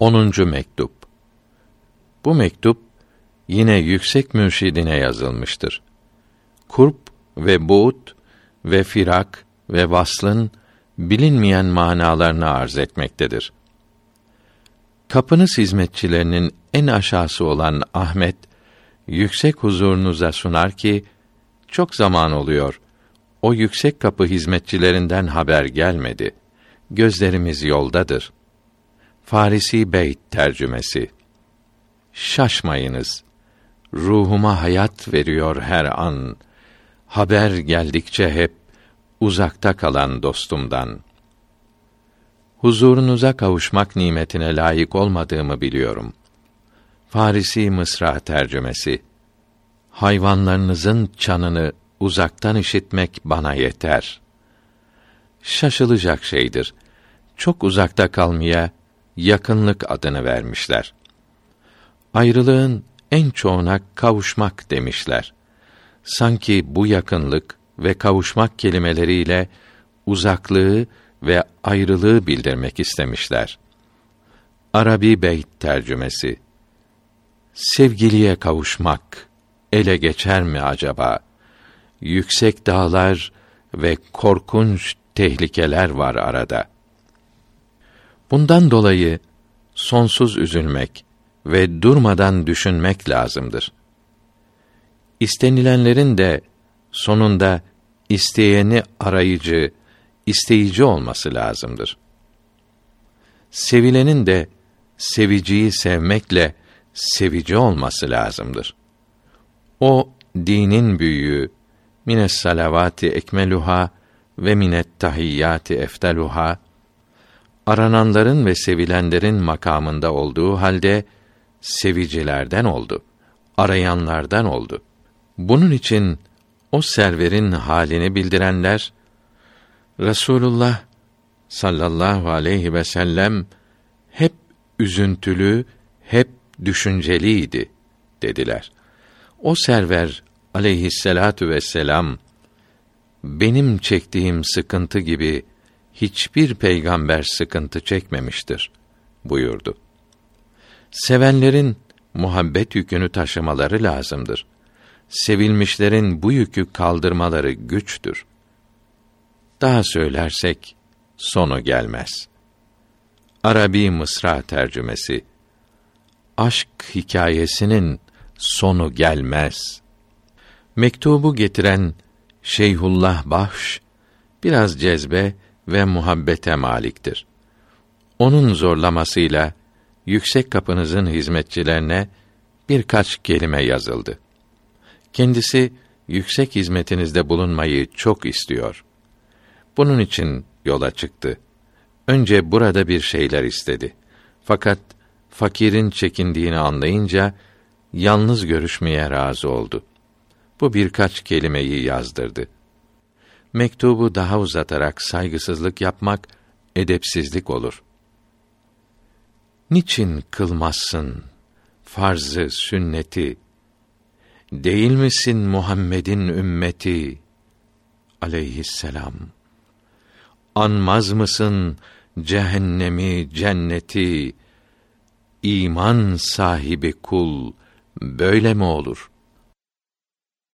10. mektup. Bu mektup yine yüksek mürşidine yazılmıştır. Kurp ve buğut ve firak ve vaslın bilinmeyen manalarını arz etmektedir. Kapınız hizmetçilerinin en aşağısı olan Ahmet yüksek huzurunuza sunar ki çok zaman oluyor. O yüksek kapı hizmetçilerinden haber gelmedi. Gözlerimiz yoldadır. Farisi Beyt tercümesi. Şaşmayınız. Ruhuma hayat veriyor her an. Haber geldikçe hep uzakta kalan dostumdan. Huzurunuza kavuşmak nimetine layık olmadığımı biliyorum. Farisi Mısra tercümesi. Hayvanlarınızın çanını uzaktan işitmek bana yeter. Şaşılacak şeydir. Çok uzakta kalmaya yakınlık adını vermişler. Ayrılığın en çoğuna kavuşmak demişler. Sanki bu yakınlık ve kavuşmak kelimeleriyle uzaklığı ve ayrılığı bildirmek istemişler. Arabi Beyt tercümesi Sevgiliye kavuşmak ele geçer mi acaba? Yüksek dağlar ve korkunç tehlikeler var arada. Bundan dolayı sonsuz üzülmek ve durmadan düşünmek lazımdır. İstenilenlerin de sonunda isteyeni arayıcı, isteyici olması lazımdır. Sevilenin de seviciyi sevmekle sevici olması lazımdır. O dinin büyüğü mines salavati ekmeluha ve minet tahiyyati efteluha arananların ve sevilenlerin makamında olduğu halde sevicilerden oldu. Arayanlardan oldu. Bunun için o serverin halini bildirenler Resulullah sallallahu aleyhi ve sellem hep üzüntülü, hep düşünceliydi dediler. O server aleyhisselatu vesselam benim çektiğim sıkıntı gibi hiçbir peygamber sıkıntı çekmemiştir buyurdu. Sevenlerin muhabbet yükünü taşımaları lazımdır. Sevilmişlerin bu yükü kaldırmaları güçtür. Daha söylersek sonu gelmez. Arabi Mısra tercümesi Aşk hikayesinin sonu gelmez. Mektubu getiren Şeyhullah Bahş biraz cezbe ve muhabbete maliktir. Onun zorlamasıyla yüksek kapınızın hizmetçilerine birkaç kelime yazıldı. Kendisi yüksek hizmetinizde bulunmayı çok istiyor. Bunun için yola çıktı. Önce burada bir şeyler istedi. Fakat fakirin çekindiğini anlayınca yalnız görüşmeye razı oldu. Bu birkaç kelimeyi yazdırdı. Mektubu daha uzatarak saygısızlık yapmak edepsizlik olur. Niçin kılmazsın farzı sünneti? Değil misin Muhammed'in ümmeti? Aleyhisselam. Anmaz mısın cehennemi, cenneti? İman sahibi kul böyle mi olur?'